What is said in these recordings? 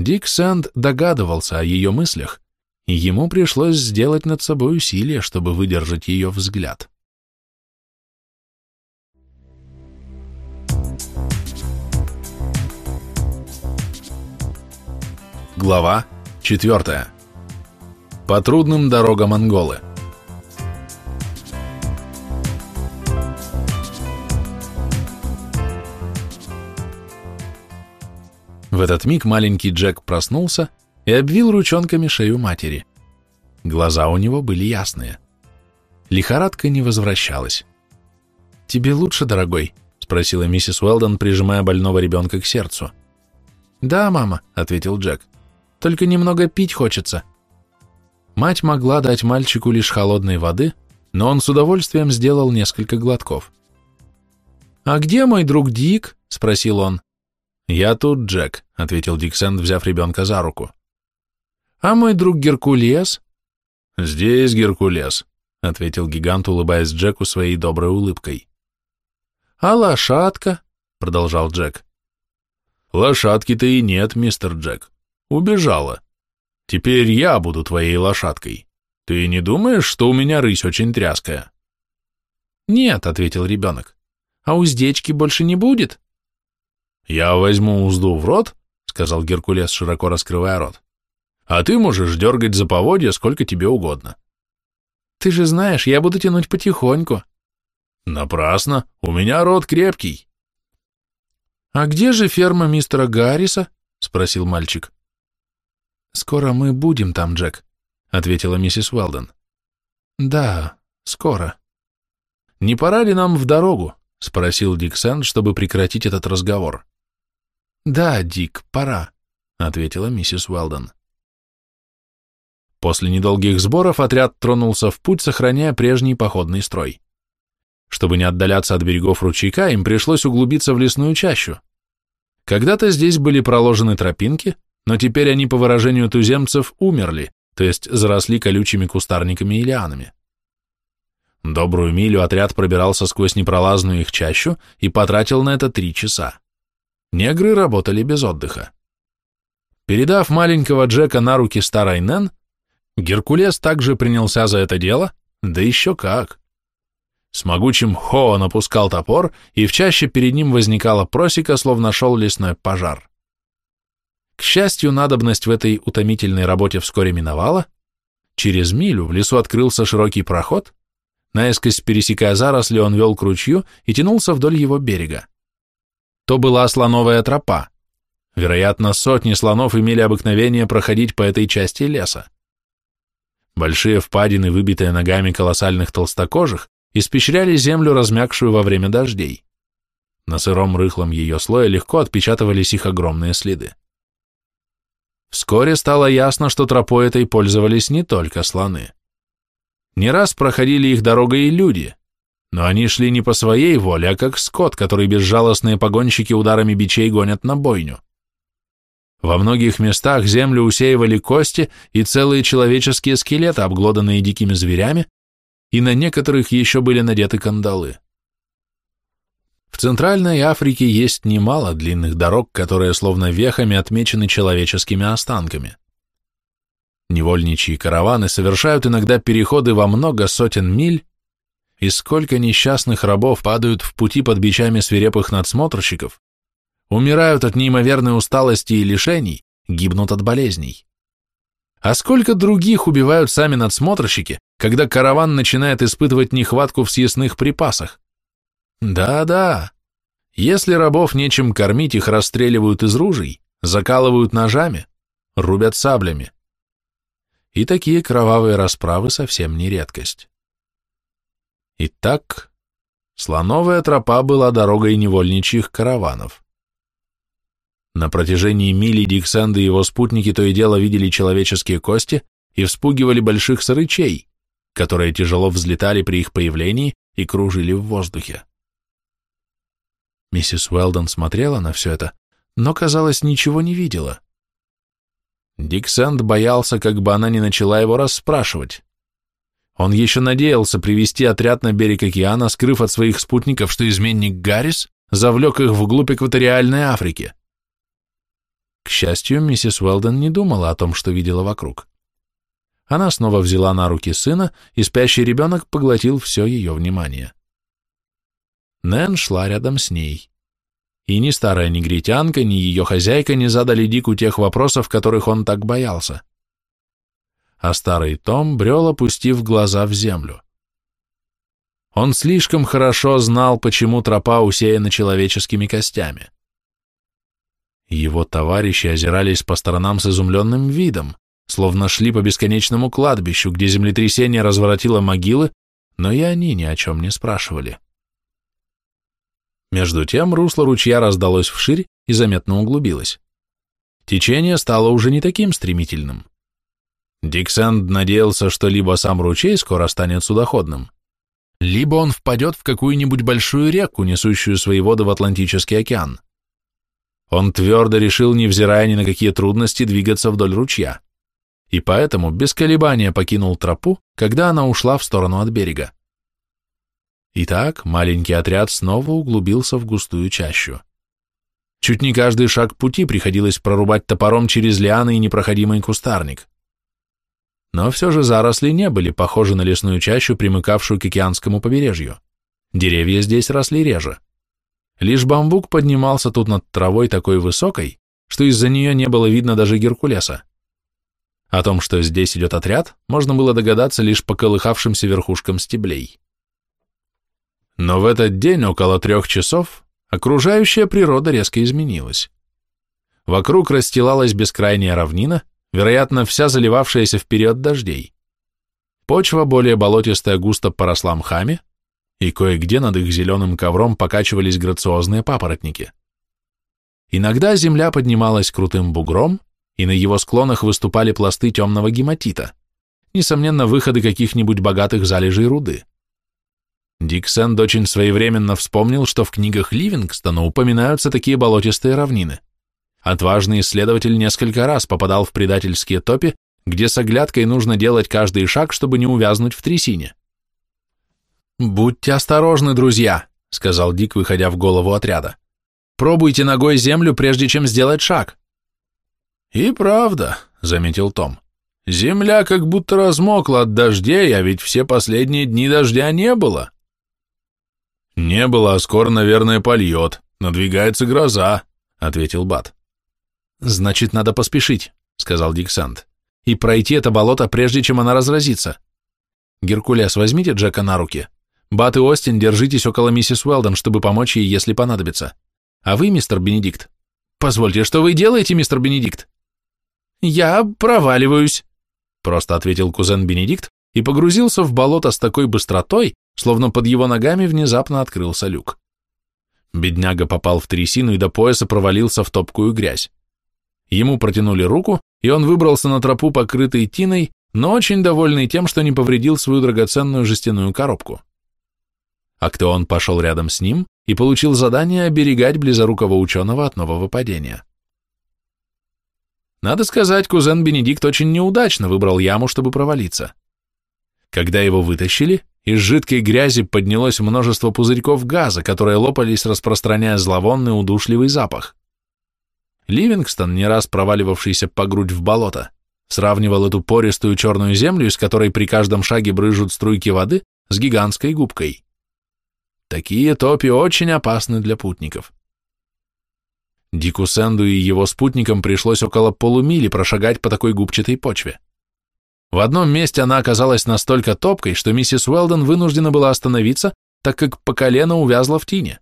Дик Сэнд догадывался о ее мыслях, и ему пришлось сделать над собой усилие, чтобы выдержать ее взгляд. Глава 4. По трудным дорогам Анголы. В этот миг маленький Джек проснулся и обвил ручонками шею матери. Глаза у него были ясные. Лихорадка не возвращалась. «Тебе лучше, дорогой?» — спросила миссис Уэлдон, прижимая больного ребенка к сердцу. «Да, мама», — ответил Джек. «Только немного пить хочется». Мать могла дать мальчику лишь холодной воды, но он с удовольствием сделал несколько глотков. «А где мой друг Дик?» — спросил он. «Я тут, Джек», — ответил Диксент, взяв ребенка за руку. «А мой друг Геркулес?» «Здесь Геркулес», — ответил гигант, улыбаясь Джеку своей доброй улыбкой. «А лошадка?» — продолжал Джек. «Лошадки-то и нет, мистер Джек. Убежала. Теперь я буду твоей лошадкой. Ты не думаешь, что у меня рысь очень тряская?» «Нет», — ответил ребенок. «А уздечки больше не будет?» «Я возьму узду в рот», — сказал Геркулес, широко раскрывая рот. «А ты можешь дергать за поводья сколько тебе угодно». «Ты же знаешь, я буду тянуть потихоньку». «Напрасно, у меня рот крепкий». «А где же ферма мистера Гарриса?» — спросил мальчик. «Скоро мы будем там, Джек», — ответила миссис Уэлден. «Да, скоро». «Не пора ли нам в дорогу?» — спросил Дик Сэнд, чтобы прекратить этот разговор. «Да, Дик, пора», — ответила миссис Уэлдон. После недолгих сборов отряд тронулся в путь, сохраняя прежний походный строй. Чтобы не отдаляться от берегов ручейка, им пришлось углубиться в лесную чащу. Когда-то здесь были проложены тропинки, но теперь они, по выражению туземцев, умерли, то есть заросли колючими кустарниками и лианами. Добрую милю отряд пробирался сквозь непролазную их чащу и потратил на это три часа. Негры работали без отдыха. Передав маленького Джека на руки старой Нэн, Геркулес также принялся за это дело, да еще как. С могучим хо он опускал топор, и в чаще перед ним возникала просека, словно шел лесной пожар. К счастью, надобность в этой утомительной работе вскоре миновала. Через милю в лесу открылся широкий проход, наискось пересекая заросли, он вел к ручью и тянулся вдоль его берега. То была слоновая тропа. Вероятно, сотни слонов имели обыкновение проходить по этой части леса. Большие впадины, выбитые ногами колоссальных толстокожих, испещряли землю, размягшую во время дождей. На сыром рыхлом ее слое легко отпечатывались их огромные следы. Вскоре стало ясно, что тропой этой пользовались не только слоны. Не раз проходили их дорогой и люди, но они шли не по своей воле, а как скот, который безжалостные погонщики ударами бичей гонят на бойню. Во многих местах землю усеивали кости и целые человеческие скелеты, обглоданные дикими зверями, и на некоторых еще были надеты кандалы. В Центральной Африке есть немало длинных дорог, которые словно вехами отмечены человеческими останками. Невольничьи караваны совершают иногда переходы во много сотен миль, и сколько несчастных рабов падают в пути под бичами свирепых надсмотрщиков, умирают от неимоверной усталости и лишений, гибнут от болезней. А сколько других убивают сами надсмотрщики, когда караван начинает испытывать нехватку в съестных припасах? Да-да, если рабов нечем кормить, их расстреливают из ружей, закалывают ножами, рубят саблями. И такие кровавые расправы совсем не редкость. Итак, слоновая тропа была дорогой невольничьих караванов. На протяжении мили Диксенд и его спутники то и дело видели человеческие кости и вспугивали больших сырычей, которые тяжело взлетали при их появлении и кружили в воздухе. Миссис Уэлдон смотрела на все это, но, казалось, ничего не видела. Диксенд боялся, как бы она не начала его расспрашивать. Он еще надеялся привести отряд на берег океана, скрыв от своих спутников, что изменник Гаррис завлек их вглубь экваториальной Африки. К счастью, миссис Уэлден не думала о том, что видела вокруг. Она снова взяла на руки сына, и спящий ребенок поглотил все ее внимание. Нэн шла рядом с ней. И ни старая негритянка, ни ее хозяйка не задали Дику тех вопросов, которых он так боялся. А старый Том брел, опустив глаза в землю. Он слишком хорошо знал, почему тропа усеяна человеческими костями. Его товарищи озирались по сторонам с изумленным видом, словно шли по бесконечному кладбищу, где землетрясение разворотило могилы, но и они ни о чем не спрашивали. Между тем русло ручья раздалось вширь и заметно углубилось. Течение стало уже не таким стремительным. Диксенд надеялся, что либо сам ручей скоро станет судоходным, либо он впадет в какую-нибудь большую реку, несущую свои воды в Атлантический океан. Он твердо решил, невзирая ни на какие трудности, двигаться вдоль ручья, и поэтому без колебания покинул тропу, когда она ушла в сторону от берега. Итак, маленький отряд снова углубился в густую чащу. Чуть не каждый шаг пути приходилось прорубать топором через лианы и непроходимый кустарник. Но все же заросли не были похожи на лесную чащу, примыкавшую к океанскому побережью. Деревья здесь росли реже. Лишь бамбук поднимался тут над травой такой высокой, что из-за нее не было видно даже Геркулеса. О том, что здесь идет отряд, можно было догадаться лишь по колыхавшимся верхушкам стеблей. Но в этот день, около трех часов, окружающая природа резко изменилась. Вокруг расстилалась бескрайняя равнина, вероятно, вся заливавшаяся в период дождей. Почва, более болотистая, густо поросла мхами, и кое-где над их зеленым ковром покачивались грациозные папоротники. Иногда земля поднималась крутым бугром, и на его склонах выступали пласты темного гематита, несомненно, выходы каких-нибудь богатых залежей руды. Дик Сэнд очень своевременно вспомнил, что в книгах Ливингстона упоминаются такие болотистые равнины. Отважный исследователь несколько раз попадал в предательские топи, где с оглядкой нужно делать каждый шаг, чтобы не увязнуть в трясине. «Будьте осторожны, друзья», — сказал Дик, выходя в голову отряда. «Пробуйте ногой землю, прежде чем сделать шаг». «И правда», — заметил Том. «Земля как будто размокла от дождей, а ведь все последние дни дождя не было». «Не было, а скоро, наверное, польет. Надвигается гроза», — ответил Бат. «Значит, надо поспешить», — сказал Диксант, «и пройти это болото, прежде чем она разразится. Геркулес, возьмите Джека на руки. Бат и Остин, держитесь около миссис Уэлдон, чтобы помочь ей, если понадобится. А вы, мистер Бенедикт? Позвольте, что вы делаете, мистер Бенедикт? Я проваливаюсь, просто ответил кузен Бенедикт и погрузился в болото с такой быстротой, словно под его ногами внезапно открылся люк. Бедняга попал в трясину и до пояса провалился в топкую грязь. Ему протянули руку, и он выбрался на тропу, покрытой тиной, но очень довольный тем, что не повредил свою драгоценную жестяную коробку. Актеон пошел рядом с ним и получил задание оберегать близорукого ученого от нового падения. Надо сказать, кузен Бенедикт очень неудачно выбрал яму, чтобы провалиться. Когда его вытащили, из жидкой грязи поднялось множество пузырьков газа, которые лопались, распространяя зловонный удушливый запах. Ливингстон, не раз проваливавшийся по грудь в болото, сравнивал эту пористую черную землю, из которой при каждом шаге брызжут струйки воды, с гигантской губкой. Такие топи очень опасны для путников. Дику Сэнду и его спутникам пришлось около полумили прошагать по такой губчатой почве. В одном месте она оказалась настолько топкой, что миссис Уэлдон вынуждена была остановиться, так как по колено увязла в тине.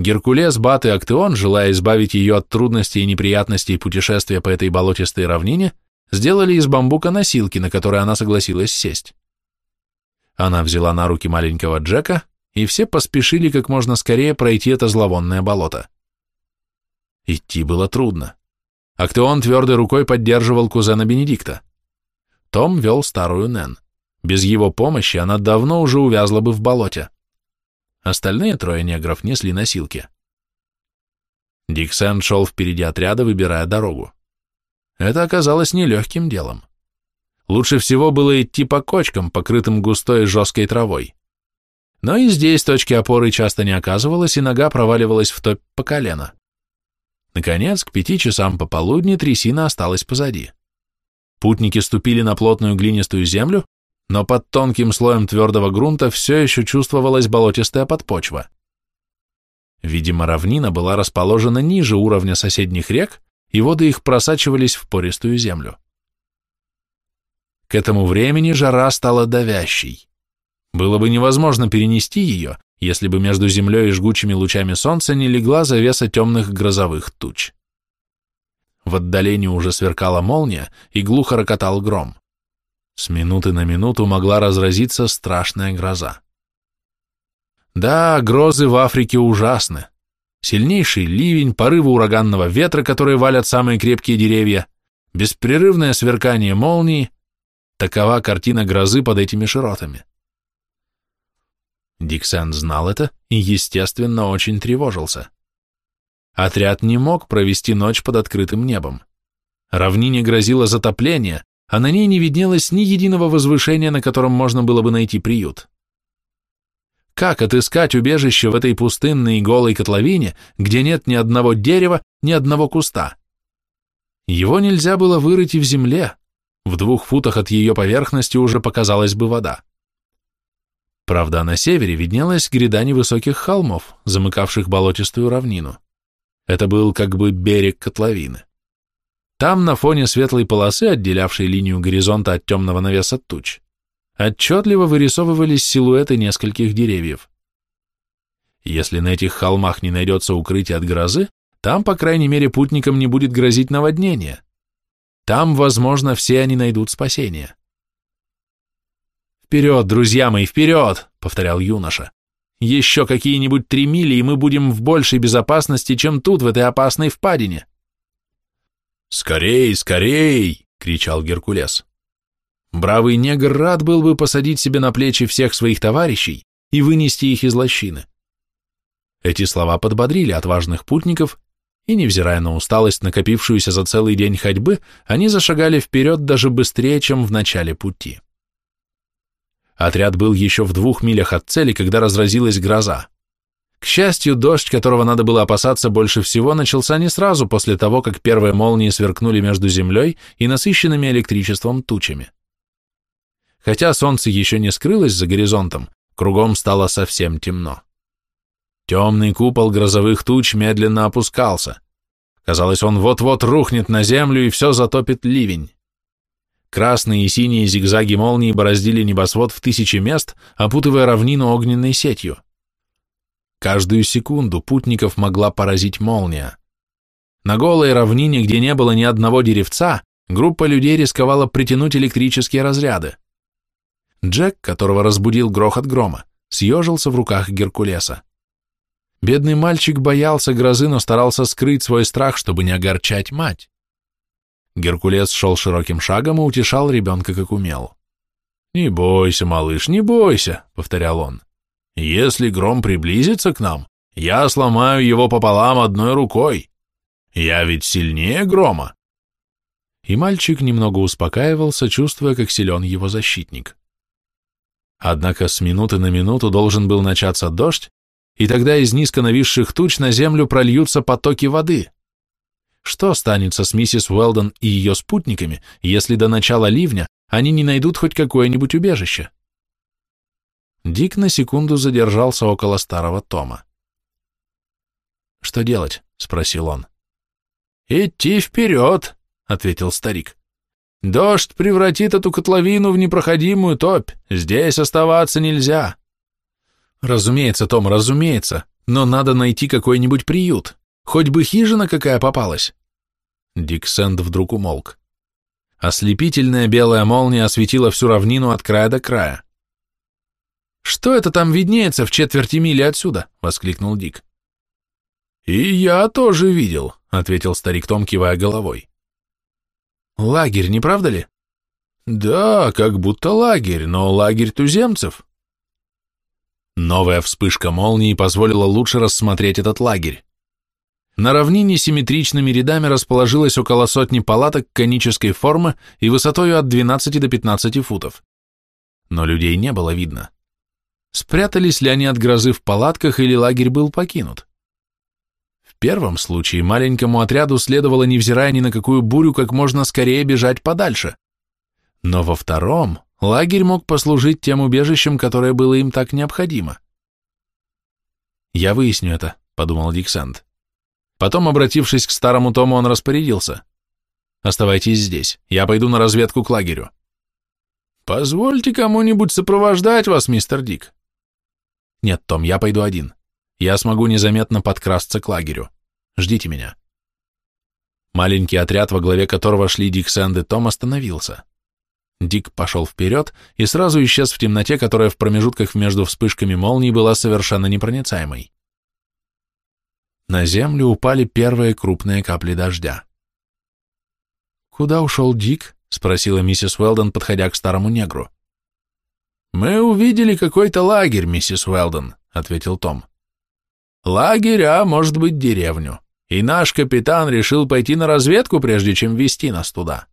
Геркулес, Бат и Актеон, желая избавить ее от трудностей и неприятностей путешествия по этой болотистой равнине, сделали из бамбука носилки, на которые она согласилась сесть. Она взяла на руки маленького Джека, и все поспешили как можно скорее пройти это зловонное болото. Идти было трудно. Актеон твердой рукой поддерживал кузена Бенедикта. Том вел старую Нэн. Без его помощи она давно уже увязла бы в болоте. Остальные трое негров несли носилки. Диксен шел впереди отряда, выбирая дорогу. Это оказалось нелегким делом. Лучше всего было идти по кочкам, покрытым густой и жесткой травой. Но и здесь точки опоры часто не оказывалось, и нога проваливалась в топь по колено. Наконец, к пяти часам пополудни трясина осталась позади. Путники ступили на плотную глинистую землю, но под тонким слоем твердого грунта все еще чувствовалась болотистая подпочва. Видимо, равнина была расположена ниже уровня соседних рек, и воды их просачивались в пористую землю. К этому времени жара стала давящей. Было бы невозможно перенести ее, если бы между землей и жгучими лучами солнца не легла завеса темных грозовых туч. В отдалении уже сверкала молния и глухо рокотал гром. С минуты на минуту могла разразиться страшная гроза. Да, грозы в Африке ужасны. Сильнейший ливень, порывы ураганного ветра, которые валят самые крепкие деревья, беспрерывное сверкание молнии — такова картина грозы под этими широтами. Диксен знал это и, естественно, очень тревожился. Отряд не мог провести ночь под открытым небом. Равнине грозило затопление, а на ней не виднелось ни единого возвышения, на котором можно было бы найти приют. Как отыскать убежище в этой пустынной и голой котловине, где нет ни одного дерева, ни одного куста? Его нельзя было вырыть и в земле. В двух футах от ее поверхности уже показалась бы вода. Правда, на севере виднелась гряда невысоких холмов, замыкавших болотистую равнину. Это был как бы берег котловины. Там, на фоне светлой полосы, отделявшей линию горизонта от темного навеса туч, отчетливо вырисовывались силуэты нескольких деревьев. Если на этих холмах не найдется укрытия от грозы, там, по крайней мере, путникам не будет грозить наводнение. Там, возможно, все они найдут спасение. «Вперед, друзья мои, вперед!» — повторял юноша. «Еще какие-нибудь три мили, и мы будем в большей безопасности, чем тут, в этой опасной впадине». «Скорей, скорей!» — кричал Геркулес. Бравый негр рад был бы посадить себе на плечи всех своих товарищей и вынести их из лощины. Эти слова подбодрили отважных путников, и, невзирая на усталость, накопившуюся за целый день ходьбы, они зашагали вперед даже быстрее, чем в начале пути. Отряд был еще в двух милях от цели, когда разразилась гроза. К счастью, дождь, которого надо было опасаться больше всего, начался не сразу после того, как первые молнии сверкнули между землей и насыщенными электричеством тучами. Хотя солнце еще не скрылось за горизонтом, кругом стало совсем темно. Темный купол грозовых туч медленно опускался. Казалось, он вот-вот рухнет на землю и все затопит ливень. Красные и синие зигзаги молнии бороздили небосвод в тысячи мест, опутывая равнину огненной сетью. Каждую секунду путников могла поразить молния. На голой равнине, где не было ни одного деревца, группа людей рисковала притянуть электрические разряды. Джек, которого разбудил грохот грома, съежился в руках Геркулеса. Бедный мальчик боялся грозы, но старался скрыть свой страх, чтобы не огорчать мать. Геркулес шел широким шагом и утешал ребенка, как умел. «Не бойся, малыш, не бойся», — повторял он. «Если гром приблизится к нам, я сломаю его пополам одной рукой. Я ведь сильнее грома». И мальчик немного успокаивался, чувствуя, как силен его защитник. Однако с минуты на минуту должен был начаться дождь, и тогда из низко нависших туч на землю прольются потоки воды. Что станется с миссис Уэлдон и ее спутниками, если до начала ливня они не найдут хоть какое-нибудь убежище? Дик на секунду задержался около старого Тома. «Что делать?» — спросил он. «Идти вперед!» — ответил старик. «Дождь превратит эту котловину в непроходимую топь. Здесь оставаться нельзя». «Разумеется, Том, разумеется, но надо найти какой-нибудь приют. Хоть бы хижина какая попалась. Дик Сэнд вдруг умолк. Ослепительная белая молния осветила всю равнину от края до края. «Что это там виднеется в четверти мили отсюда?» — воскликнул Дик. «И я тоже видел», — ответил старик Том, кивая головой. «Лагерь, не правда ли?» «Да, как будто лагерь, но лагерь туземцев». Новая вспышка молнии позволила лучше рассмотреть этот лагерь. На равнине симметричными рядами расположилось около сотни палаток конической формы и высотой от 12 до 15 футов. Но людей не было видно. Спрятались ли они от грозы в палатках или лагерь был покинут? первом случае маленькому отряду следовало, невзирая ни на какую бурю, как можно скорее бежать подальше. Но во втором лагерь мог послужить тем убежищем, которое было им так необходимо. «Я выясню это», — подумал Диксент. Потом, обратившись к старому Тому, он распорядился. «Оставайтесь здесь, я пойду на разведку к лагерю». «Позвольте кому-нибудь сопровождать вас, мистер Дик». «Нет, Том, я пойду один. Я смогу незаметно подкрасться к лагерю. Ждите меня». Маленький отряд, во главе которого шли Дик Сэнд и Том, остановился. Дик пошел вперед и сразу исчез в темноте, которая в промежутках между вспышками молний была совершенно непроницаемой. На землю упали первые крупные капли дождя. «Куда ушел Дик?» — спросила миссис Уэлдон, подходя к старому негру. «Мы увидели какой-то лагерь, миссис Уэлдон», — ответил Том. «Лагерь, а может быть деревню. И наш капитан решил пойти на разведку, прежде чем вести нас туда».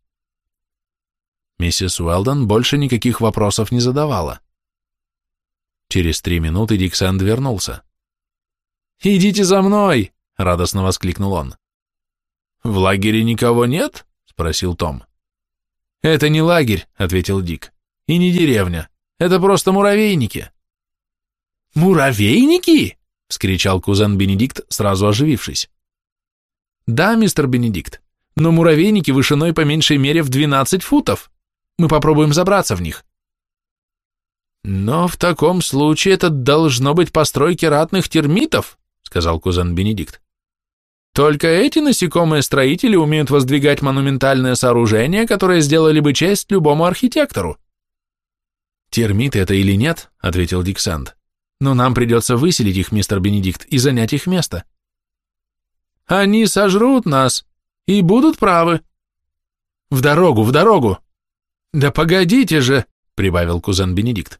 Миссис Уэлдон больше никаких вопросов не задавала. Через три минуты Диксенд вернулся. «Идите за мной!» — радостно воскликнул он. «В лагере никого нет?» — спросил Том. «Это не лагерь», — ответил Дик, — «и не деревня. Это просто муравейники». «Муравейники?» — вскричал кузен Бенедикт, сразу оживившись. «Да, мистер Бенедикт, но муравейники вышиной по меньшей мере в 12 футов. Мы попробуем забраться в них. Но в таком случае это должно быть постройки ратных термитов, сказал кузен Бенедикт. Только эти насекомые строители умеют воздвигать монументальные сооружения, которые сделали бы честь любому архитектору. Термиты это или нет, ответил Диксанд. Но нам придется выселить их, мистер Бенедикт, и занять их место. Они сожрут нас и будут правы. В дорогу, в дорогу, «Да погодите же!» — прибавил кузен Бенедикт.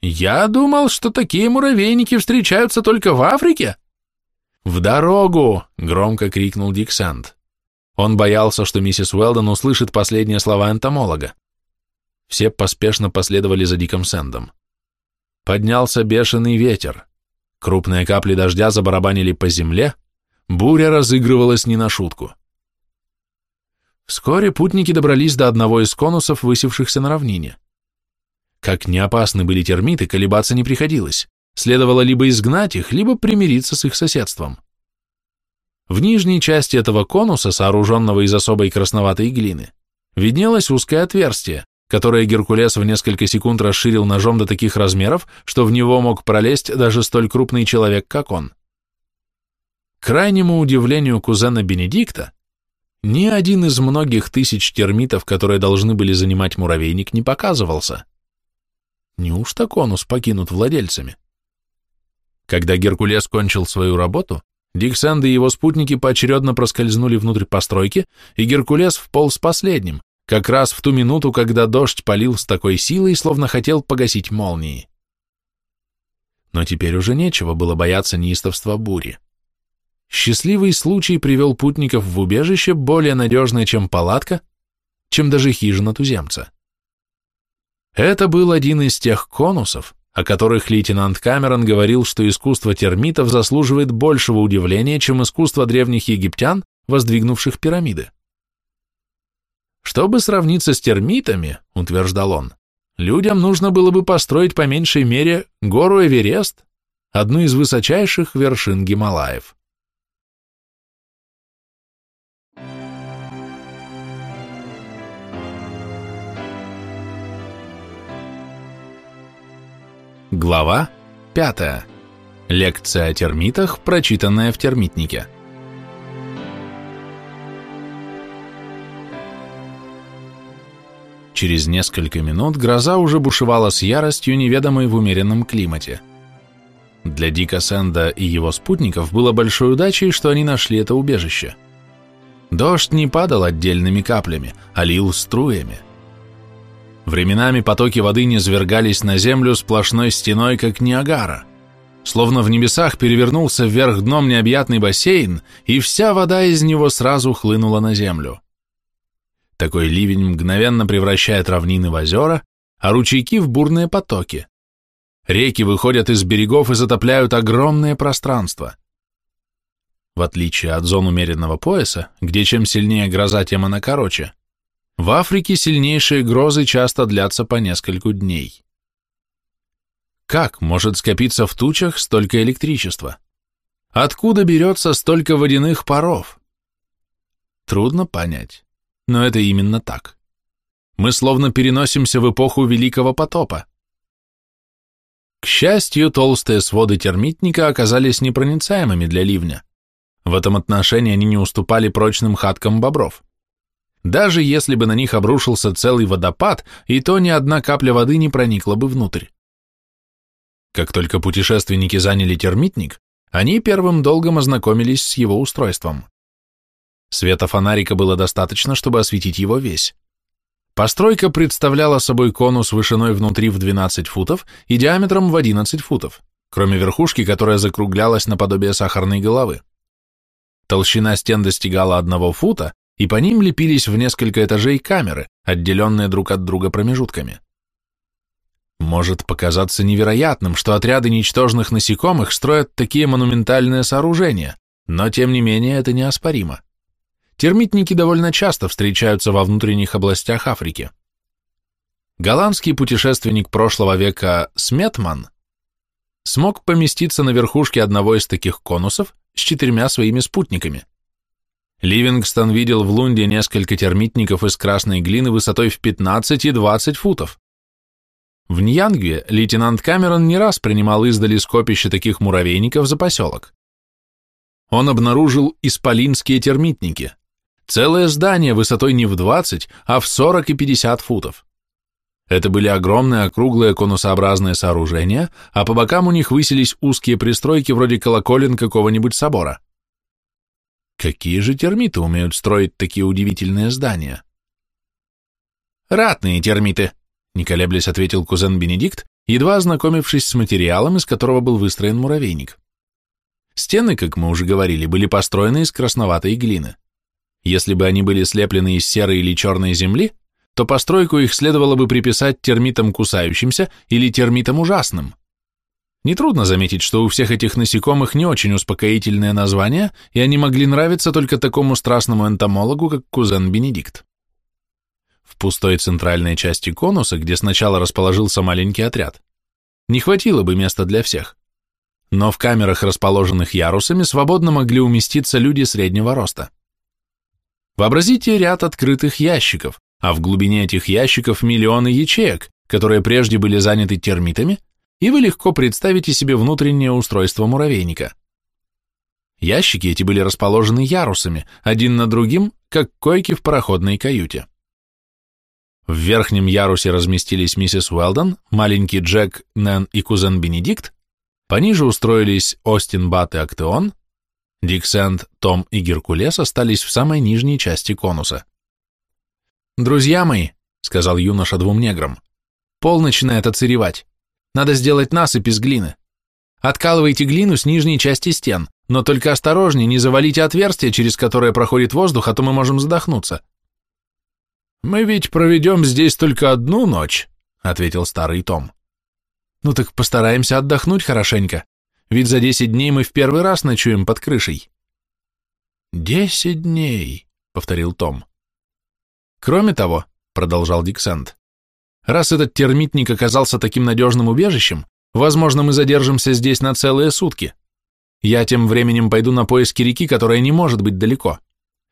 «Я думал, что такие муравейники встречаются только в Африке!» «В дорогу!» — громко крикнул Дик Санд. Он боялся, что миссис Уэлдон услышит последние слова энтомолога. Все поспешно последовали за Диком Сэндом. Поднялся бешеный ветер. Крупные капли дождя забарабанили по земле, буря разыгрывалась не на шутку. Вскоре путники добрались до одного из конусов, высевшихся на равнине. Как не опасны были термиты, колебаться не приходилось. Следовало либо изгнать их, либо примириться с их соседством. В нижней части этого конуса, сооруженного из особой красноватой глины, виднелось узкое отверстие, которое Геркулес в несколько секунд расширил ножом до таких размеров, что в него мог пролезть даже столь крупный человек, как он. К крайнему удивлению кузена Бенедикта, ни один из многих тысяч термитов, которые должны были занимать муравейник, не показывался. Неужто конус покинут владельцами? Когда Геркулес кончил свою работу, Диксенд и его спутники поочередно проскользнули внутрь постройки, и Геркулес вполз последним, как раз в ту минуту, когда дождь полил с такой силой, словно хотел погасить молнии. Но теперь уже нечего было бояться неистовства бури. Счастливый случай привел путников в убежище более надежное, чем палатка, чем даже хижина туземца. Это был один из тех конусов, о которых лейтенант Камерон говорил, что искусство термитов заслуживает большего удивления, чем искусство древних египтян, воздвигнувших пирамиды. Чтобы сравниться с термитами, утверждал он, людям нужно было бы построить по меньшей мере гору Эверест, одну из высочайших вершин Гималаев. Глава 5. Лекция о термитах, прочитанная в термитнике. Через несколько минут гроза уже бушевала с яростью, неведомой в умеренном климате. Для Дика Сэнда и его спутников было большой удачей, что они нашли это убежище. Дождь не падал отдельными каплями, а лил струями – Временами потоки воды низвергались на землю сплошной стеной, как Ниагара. Словно в небесах перевернулся вверх дном необъятный бассейн, и вся вода из него сразу хлынула на землю. Такой ливень мгновенно превращает равнины в озера, а ручейки в бурные потоки. Реки выходят из берегов и затопляют огромное пространство. В отличие от зон умеренного пояса, где чем сильнее гроза, тем она короче, в Африке сильнейшие грозы часто длятся по нескольку дней. Как может скопиться в тучах столько электричества? Откуда берется столько водяных паров? Трудно понять, но это именно так. Мы словно переносимся в эпоху Великого потопа. К счастью, толстые своды термитника оказались непроницаемыми для ливня. В этом отношении они не уступали прочным хаткам бобров. Даже если бы на них обрушился целый водопад, и то ни одна капля воды не проникла бы внутрь. Как только путешественники заняли термитник, они первым долгом ознакомились с его устройством. Света фонарика было достаточно, чтобы осветить его весь. Постройка представляла собой конус вышиной внутри в 12 футов и диаметром в 11 футов, кроме верхушки, которая закруглялась наподобие сахарной головы. Толщина стен достигала одного фута, и по ним лепились в несколько этажей камеры, отделенные друг от друга промежутками. Может показаться невероятным, что отряды ничтожных насекомых строят такие монументальные сооружения, но тем не менее это неоспоримо. Термитники довольно часто встречаются во внутренних областях Африки. Голландский путешественник прошлого века Сметман смог поместиться на верхушке одного из таких конусов с четырьмя своими спутниками. Ливингстон видел в Лунде несколько термитников из красной глины высотой в 15 и 20 футов. В Ньянгве лейтенант Камерон не раз принимал издали скопище таких муравейников за поселок. Он обнаружил исполинские термитники, Целое здание высотой не в 20, а в 40 и 50 футов. Это были огромные округлые конусообразные сооружения, а по бокам у них высились узкие пристройки вроде колоколен какого-нибудь собора. Какие же термиты умеют строить такие удивительные здания? Ратные термиты, не колеблясь ответил кузен Бенедикт, едва ознакомившись с материалом, из которого был выстроен муравейник. Стены, как мы уже говорили, были построены из красноватой глины. Если бы они были слеплены из серой или черной земли, то постройку их следовало бы приписать термитам кусающимся или термитам ужасным. Нетрудно заметить, что у всех этих насекомых не очень успокоительные названия, и они могли нравиться только такому страстному энтомологу, как кузен Бенедикт. В пустой центральной части конуса, где сначала расположился маленький отряд, не хватило бы места для всех. Но в камерах, расположенных ярусами, свободно могли уместиться люди среднего роста. Вообразите ряд открытых ящиков, а в глубине этих ящиков миллионы ячеек, которые прежде были заняты термитами, и вы легко представите себе внутреннее устройство муравейника. Ящики эти были расположены ярусами, один над другим, как койки в пароходной каюте. В верхнем ярусе разместились миссис Уэлдон, маленький Джек, Нэн и кузен Бенедикт, пониже устроились Остин Бат и Актеон, Диксент, Том и Геркулес остались в самой нижней части конуса. «Друзья мои», — сказал юноша двум неграм, — «пол начинает оцаревать. Надо сделать насыпь из глины. Откалывайте глину с нижней части стен, но только осторожнее, не завалите отверстие, через которое проходит воздух, а то мы можем задохнуться». «Мы ведь проведем здесь только одну ночь», — ответил старый Том. «Ну так постараемся отдохнуть хорошенько ведь за десять дней мы в первый раз ночуем под крышей». «Десять дней», — повторил Том. «Кроме того», — продолжал Диксент, «раз этот термитник оказался таким надежным убежищем, возможно, мы задержимся здесь на целые сутки. Я тем временем пойду на поиски реки, которая не может быть далеко.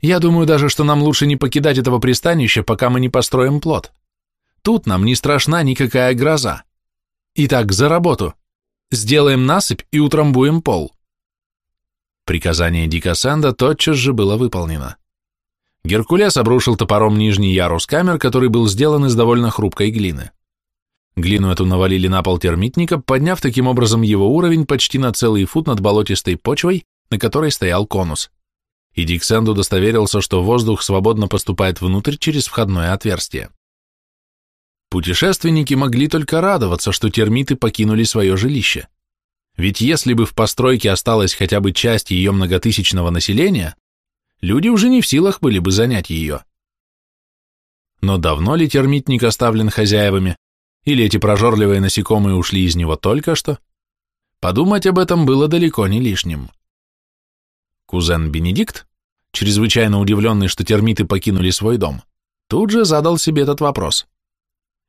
Я думаю даже, что нам лучше не покидать этого пристанища, пока мы не построим плод. Тут нам не страшна никакая гроза. Итак, за работу!» Сделаем насыпь и утрамбуем пол. Приказание Дика Сэнда тотчас же было выполнено. Геркулес обрушил топором нижний ярус камер, который был сделан из довольно хрупкой глины. Глину эту навалили на пол термитника, подняв таким образом его уровень почти на целый фут над болотистой почвой, на которой стоял конус. И Дик Сэнду удостоверился, что воздух свободно поступает внутрь через входное отверстие. Путешественники могли только радоваться, что термиты покинули свое жилище. Ведь если бы в постройке осталась хотя бы часть ее многотысячного населения, люди уже не в силах были бы занять ее. Но давно ли термитник оставлен хозяевами, или эти прожорливые насекомые ушли из него только что? Подумать об этом было далеко не лишним. Кузен Бенедикт, чрезвычайно удивленный, что термиты покинули свой дом, тут же задал себе этот вопрос.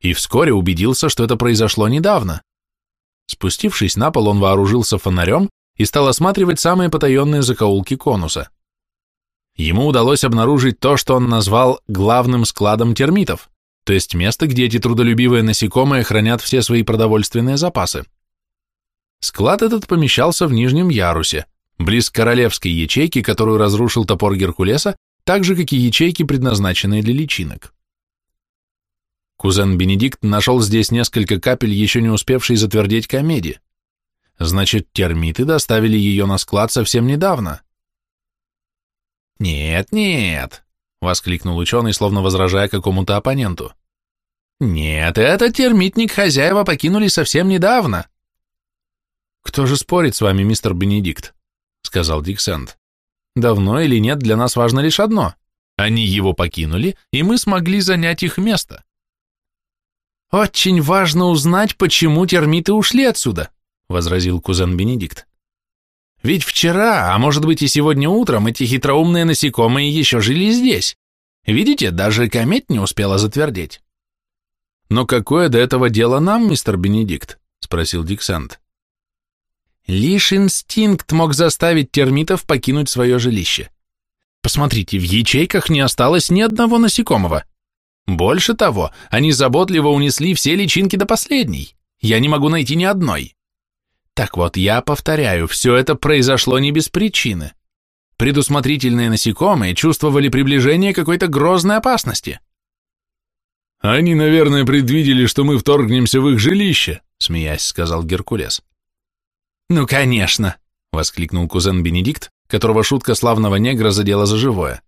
И вскоре убедился, что это произошло недавно. Спустившись на пол, он вооружился фонарем и стал осматривать самые потаенные закоулки конуса. Ему удалось обнаружить то, что он назвал главным складом термитов, то есть место, где эти трудолюбивые насекомые хранят все свои продовольственные запасы. Склад этот помещался в нижнем ярусе, близ королевской ячейки, которую разрушил топор Геркулеса, так же, как и ячейки, предназначенные для личинок. Кузен Бенедикт нашел здесь несколько капель, еще не успевшей затвердеть комеди. Значит, термиты доставили ее на склад совсем недавно. «Нет, нет», — воскликнул ученый, словно возражая какому-то оппоненту. «Нет, этот термитник хозяева покинули совсем недавно». «Кто же спорит с вами, мистер Бенедикт?» — сказал Диксент. «Давно или нет, для нас важно лишь одно. Они его покинули, и мы смогли занять их место». «Очень важно узнать, почему термиты ушли отсюда», — возразил кузен Бенедикт. «Ведь вчера, а может быть и сегодня утром, эти хитроумные насекомые еще жили здесь. Видите, даже комет не успела затвердеть». «Но какое до этого дело нам, мистер Бенедикт?» — спросил Диксент. Лишь инстинкт мог заставить термитов покинуть свое жилище. Посмотрите, в ячейках не осталось ни одного насекомого. Больше того, они заботливо унесли все личинки до последней. Я не могу найти ни одной. Так вот, я повторяю, все это произошло не без причины. Предусмотрительные насекомые чувствовали приближение какой-то грозной опасности. «Они, наверное, предвидели, что мы вторгнемся в их жилище», — смеясь сказал Геркулес. «Ну, конечно!» — воскликнул кузен Бенедикт, которого шутка славного негра задела за живое.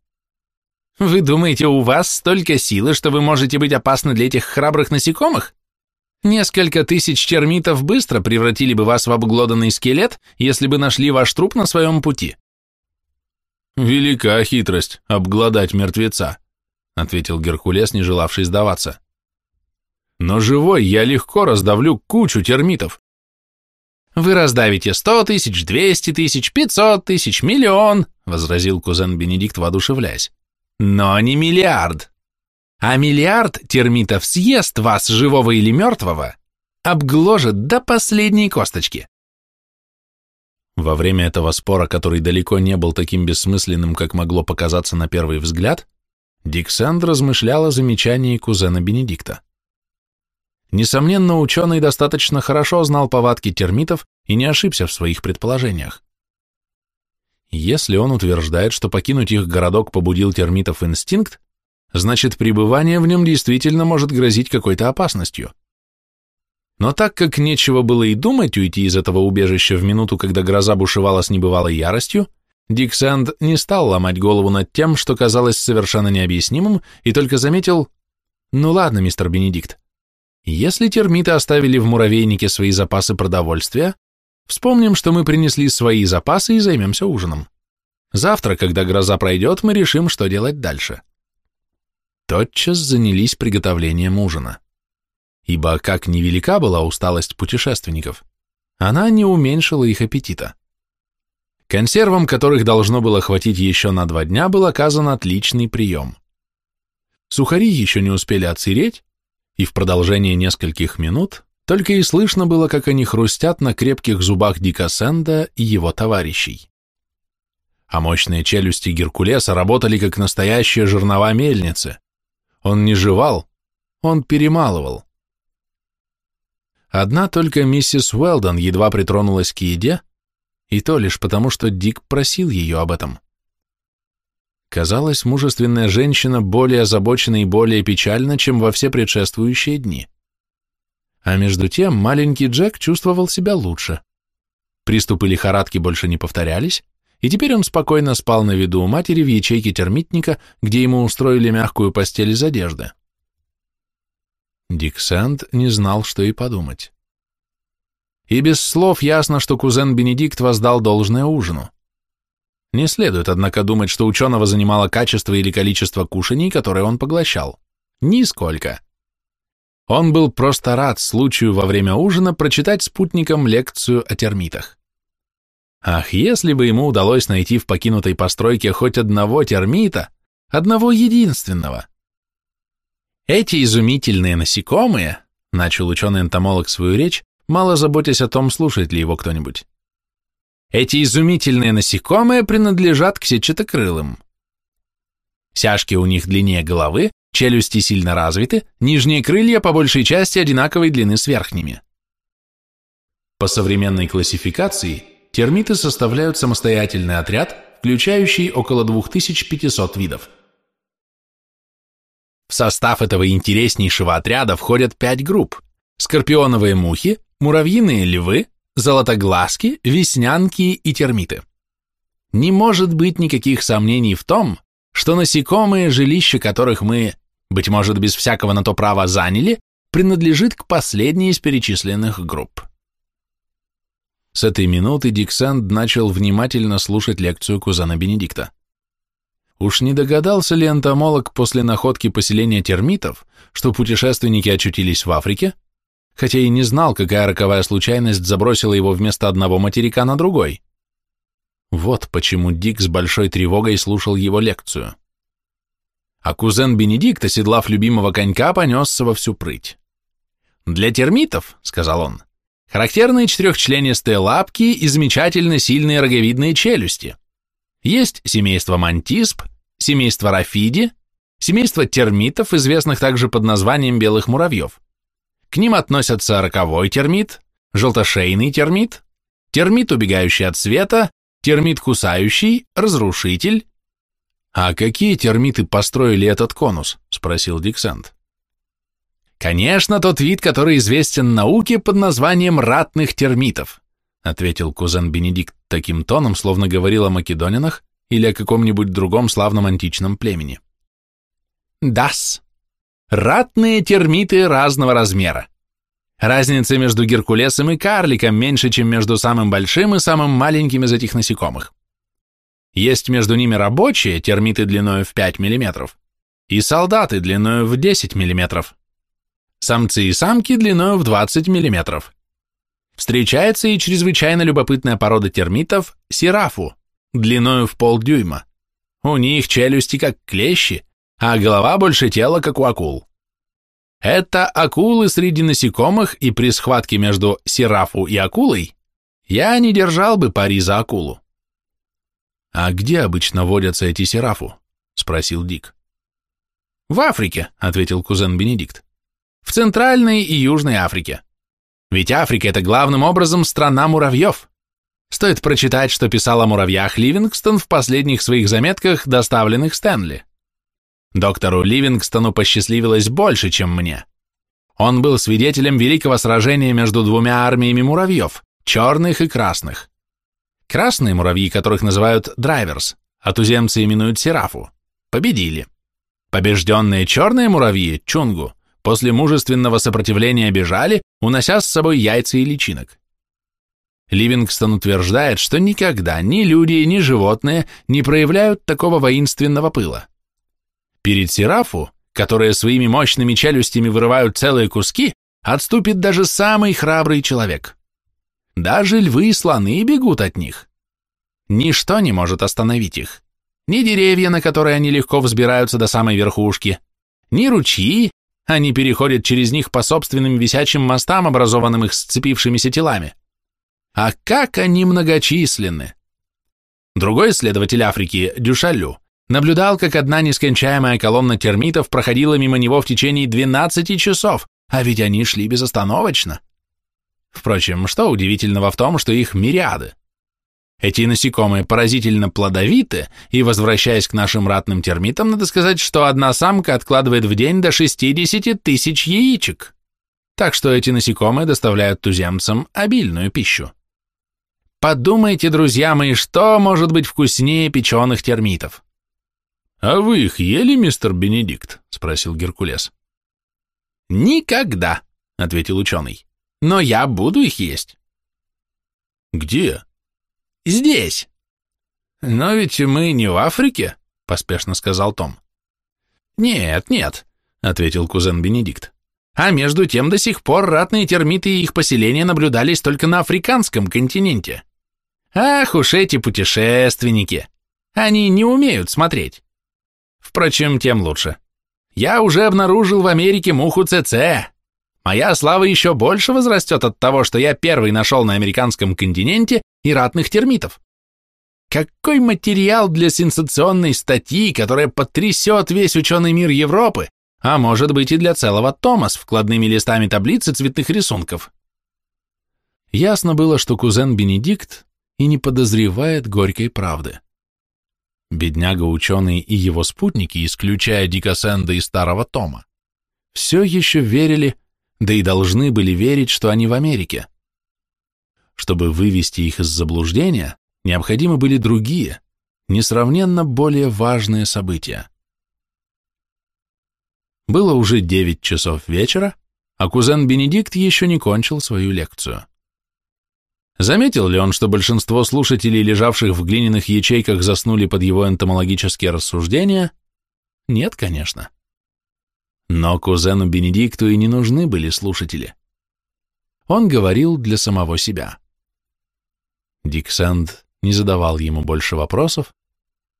«Вы думаете, у вас столько силы, что вы можете быть опасны для этих храбрых насекомых? Несколько тысяч термитов быстро превратили бы вас в обглоданный скелет, если бы нашли ваш труп на своем пути». «Велика хитрость — обглодать мертвеца», — ответил Геркулес, не желавший сдаваться. «Но живой я легко раздавлю кучу термитов. «Вы раздавите сто тысяч, двести тысяч, пятьсот тысяч, миллион», — возразил кузен Бенедикт, воодушевляясь. «Но не миллиард. А миллиард термитов съест вас, живого или мертвого, обгложит до последней косточки». Во время этого спора, который далеко не был таким бессмысленным, как могло показаться на первый взгляд, Диксанд размышлял о замечании кузена Бенедикта. Несомненно, ученый достаточно хорошо знал повадки термитов и не ошибся в своих предположениях. Если он утверждает, что покинуть их городок побудил термитов инстинкт, значит пребывание в нем действительно может грозить какой-то опасностью. Но так как нечего было и думать уйти из этого убежища в минуту, когда гроза бушевала с небывалой яростью, Дик Сэнд не стал ломать голову над тем, что казалось совершенно необъяснимым, и только заметил «Ну ладно, мистер Бенедикт, если термиты оставили в муравейнике свои запасы продовольствия, вспомним, что мы принесли свои запасы и займемся ужином. Завтра, когда гроза пройдет, мы решим, что делать дальше. Тотчас занялись приготовлением ужина. Ибо как невелика была усталость путешественников, она не уменьшила их аппетита. Консервам, которых должно было хватить еще на два дня, был оказан отличный прием. Сухари еще не успели отсыреть, и в продолжение нескольких минут только и слышно было, как они хрустят на крепких зубах Дика Сэнда и его товарищей. А мощные челюсти Геркулеса работали как настоящие жернова мельницы. Он не жевал, он перемалывал. Одна только миссис Уэлдон едва притронулась к еде, и то лишь потому, что Дик просил ее об этом. Казалось, мужественная женщина более озабочена и более печальна, чем во все предшествующие дни. А между тем маленький Джек чувствовал себя лучше. Приступы лихорадки больше не повторялись, и теперь он спокойно спал на виду у матери в ячейке термитника, где ему устроили мягкую постель из одежды. Дик Сэнд не знал, что и подумать. И без слов ясно, что кузен Бенедикт воздал должное ужину. Не следует, однако, думать, что ученого занимало качество или количество кушаний, которые он поглощал. Нисколько. Он был просто рад случаю во время ужина прочитать спутникам лекцию о термитах. Ах, если бы ему удалось найти в покинутой постройке хоть одного термита, одного единственного. Эти изумительные насекомые, начал ученый-энтомолог свою речь, мало заботясь о том, слушает ли его кто-нибудь. Эти изумительные насекомые принадлежат к сетчатокрылым. Сяжки у них длиннее головы, челюсти сильно развиты, нижние крылья по большей части одинаковой длины с верхними. По современной классификации термиты составляют самостоятельный отряд, включающий около 2500 видов. В состав этого интереснейшего отряда входят пять групп – скорпионовые мухи, муравьиные львы, золотоглазки, веснянки и термиты. Не может быть никаких сомнений в том, что насекомые, жилища которых мы, быть может, без всякого на то права заняли, принадлежит к последней из перечисленных групп. С этой минуты Диксанд начал внимательно слушать лекцию кузена Бенедикта. Уж не догадался ли энтомолог после находки поселения термитов, что путешественники очутились в Африке, хотя и не знал, какая роковая случайность забросила его вместо одного материка на другой? Вот почему Дик с большой тревогой слушал его лекцию. А кузен Бенедикт, оседлав любимого конька, понесся во всю прыть. «Для термитов», — сказал он, — «характерные четырехчленистые лапки и замечательно сильные роговидные челюсти. Есть семейство мантисп, семейство рафиди, семейство термитов, известных также под названием белых муравьев. К ним относятся роковой термит, желтошейный термит, термит, убегающий от света, термит кусающий, разрушитель. «А какие термиты построили этот конус?» – спросил Диксент. «Конечно, тот вид, который известен науке под названием ратных термитов», ответил кузен Бенедикт таким тоном, словно говорил о македонинах или о каком-нибудь другом славном античном племени. «Дас. Ратные термиты разного размера. Разница между Геркулесом и карликом меньше, чем между самым большим и самым маленьким из этих насекомых. Есть между ними рабочие, термиты длиной в 5 мм, и солдаты длиной в 10 мм. Самцы и самки длиной в 20 мм. Встречается и чрезвычайно любопытная порода термитов – сирафу, длиной в полдюйма. У них челюсти как клещи, а голова больше тела, как у акул. Это акулы среди насекомых, и при схватке между сирафу и акулой я не держал бы пари за акулу. «А где обычно водятся эти сирафу?» — спросил Дик. «В Африке», — ответил кузен Бенедикт. «В Центральной и Южной Африке. Ведь Африка — это главным образом страна муравьев. Стоит прочитать, что писал о муравьях Ливингстон в последних своих заметках, доставленных Стэнли. Доктору Ливингстону посчастливилось больше, чем мне. Он был свидетелем великого сражения между двумя армиями муравьев, черных и красных. Красные муравьи, которых называют драйверс, а туземцы именуют серафу, победили. Побежденные черные муравьи, чунгу, после мужественного сопротивления бежали, унося с собой яйца и личинок. Ливингстон утверждает, что никогда ни люди, ни животные не проявляют такого воинственного пыла. Перед Серафу, которые своими мощными челюстями вырывают целые куски, отступит даже самый храбрый человек. Даже львы и слоны бегут от них. Ничто не может остановить их. Ни деревья, на которые они легко взбираются до самой верхушки, ни ручьи, они переходят через них по собственным висячим мостам, образованным их сцепившимися телами. А как они многочисленны! Другой исследователь Африки, Дюшалю, наблюдал, как одна нескончаемая колонна термитов проходила мимо него в течение 12 часов, а ведь они шли безостановочно. Впрочем, что удивительного в том, что их мириады. Эти насекомые поразительно плодовиты, и, возвращаясь к нашим ратным термитам, надо сказать, что одна самка откладывает в день до 60 тысяч яичек. Так что эти насекомые доставляют туземцам обильную пищу. Подумайте, друзья мои, что может быть вкуснее печеных термитов? «А вы их ели, мистер Бенедикт?» — спросил Геркулес. «Никогда», — ответил ученый. «Но я буду их есть». «Где?» «Здесь». «Но ведь мы не в Африке», — поспешно сказал Том. «Нет, нет», — ответил кузен Бенедикт. «А между тем до сих пор ратные термиты и их поселения наблюдались только на африканском континенте. Ах уж эти путешественники! Они не умеют смотреть. Впрочем, тем лучше. Я уже обнаружил в Америке муху ЦЦ. Моя слава еще больше возрастет от того, что я первый нашел на американском континенте и ратных термитов. Какой материал для сенсационной статьи, которая потрясет весь ученый мир Европы, а может быть и для целого тома с вкладными листами таблиц и цветных рисунков. Ясно было, что кузен Бенедикт и не подозревает горькой правды. Бедняга-ученый и его спутники, исключая Дика Сэнда и Старого Тома, все еще верили, да и должны были верить, что они в Америке. Чтобы вывести их из заблуждения, необходимы были другие, несравненно более важные события. Было уже девять часов вечера, а кузен Бенедикт еще не кончил свою лекцию. Заметил ли он, что большинство слушателей, лежавших в глиняных ячейках, заснули под его энтомологические рассуждения? Нет, конечно. Но кузену Бенедикту и не нужны были слушатели. Он говорил для самого себя. Дик Сэнд не задавал ему больше вопросов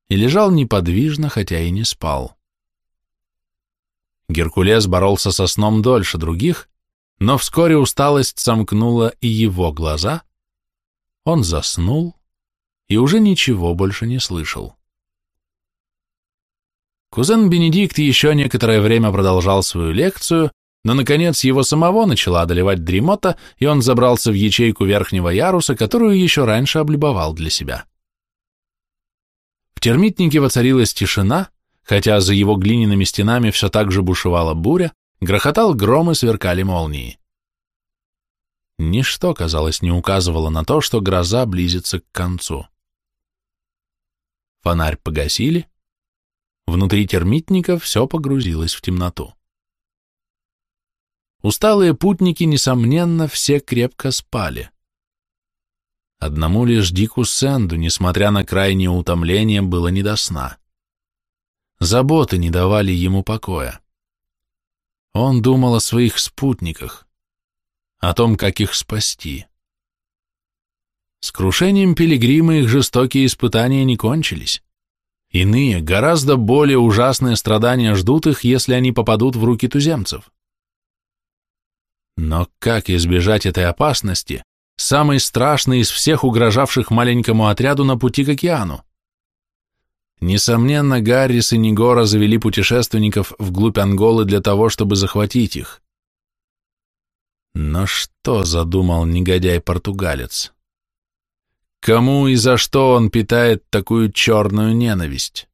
и лежал неподвижно, хотя и не спал. Геркулес боролся со сном дольше других, но вскоре усталость сомкнула и его глаза, он заснул и уже ничего больше не слышал. Кузен Бенедикт еще некоторое время продолжал свою лекцию, но, наконец, его самого начала одолевать дремота, и он забрался в ячейку верхнего яруса, которую еще раньше облюбовал для себя. В термитнике воцарилась тишина, хотя за его глиняными стенами все так же бушевала буря, грохотал гром и сверкали молнии. Ничто, казалось, не указывало на то, что гроза близится к концу. Фонарь погасили, внутри термитника все погрузилось в темноту. Усталые путники, несомненно, все крепко спали. Одному лишь Дику Сэнду, несмотря на крайнее утомление, было не до сна. Заботы не давали ему покоя. Он думал о своих спутниках, о том, как их спасти. С крушением пилигрима их жестокие испытания не кончились. Иные, гораздо более ужасные страдания ждут их, если они попадут в руки туземцев. Но как избежать этой опасности, самой страшной из всех угрожавших маленькому отряду на пути к океану? Несомненно, Гаррис и Нигора завели путешественников вглубь Анголы для того, чтобы захватить их. Но что задумал негодяй-португалец? Кому и за что он питает такую черную ненависть?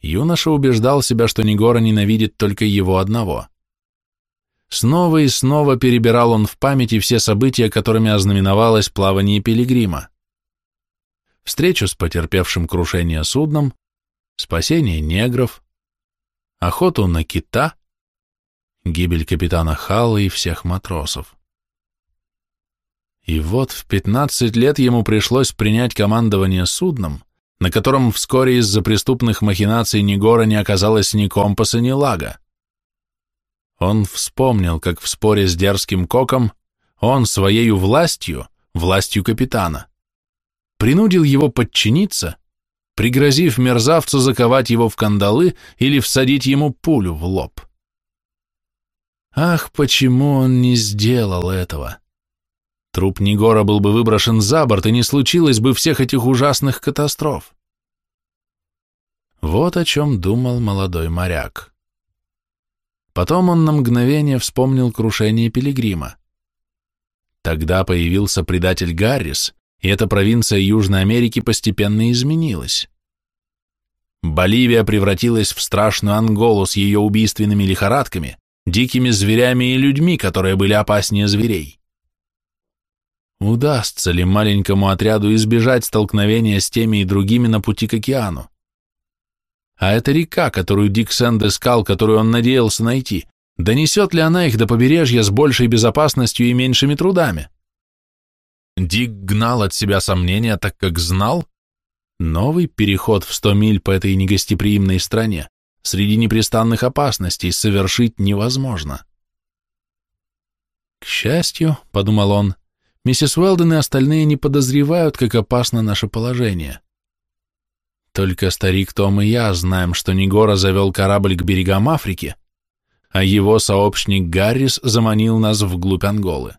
Юноша убеждал себя, что Нигора ненавидит только его одного. Снова и снова перебирал он в памяти все события, которыми ознаменовалось плавание пилигрима. Встречу с потерпевшим крушение судном, спасение негров, охоту на кита, гибель капитана Халла и всех матросов. И вот в 15 лет ему пришлось принять командование судном, на котором вскоре из-за преступных махинаций ни гора не оказалось ни компаса, ни лага. Он вспомнил, как в споре с дерзким коком он своею властью, властью капитана, принудил его подчиниться, пригрозив мерзавцу заковать его в кандалы или всадить ему пулю в лоб. Ах, почему он не сделал этого? Труп Негора был бы выброшен за борт, и не случилось бы всех этих ужасных катастроф. Вот о чем думал молодой моряк. Потом он на мгновение вспомнил крушение Пилигрима. Тогда появился предатель Гаррис, и эта провинция Южной Америки постепенно изменилась. Боливия превратилась в страшную Анголу с ее убийственными лихорадками, дикими зверями и людьми, которые были опаснее зверей. Удастся ли маленькому отряду избежать столкновения с теми и другими на пути к океану? А эта река, которую Дик Сэнд искал, которую он надеялся найти, донесет ли она их до побережья с большей безопасностью и меньшими трудами? Дик гнал от себя сомнения, так как знал, новый переход в сто миль по этой негостеприимной стране среди непрестанных опасностей совершить невозможно. К счастью, — подумал он, Миссис Уэлден и остальные не подозревают, как опасно наше положение. Только старик Том и я знаем, что Негора завел корабль к берегам Африки, а его сообщник Гаррис заманил нас вглубь Анголы.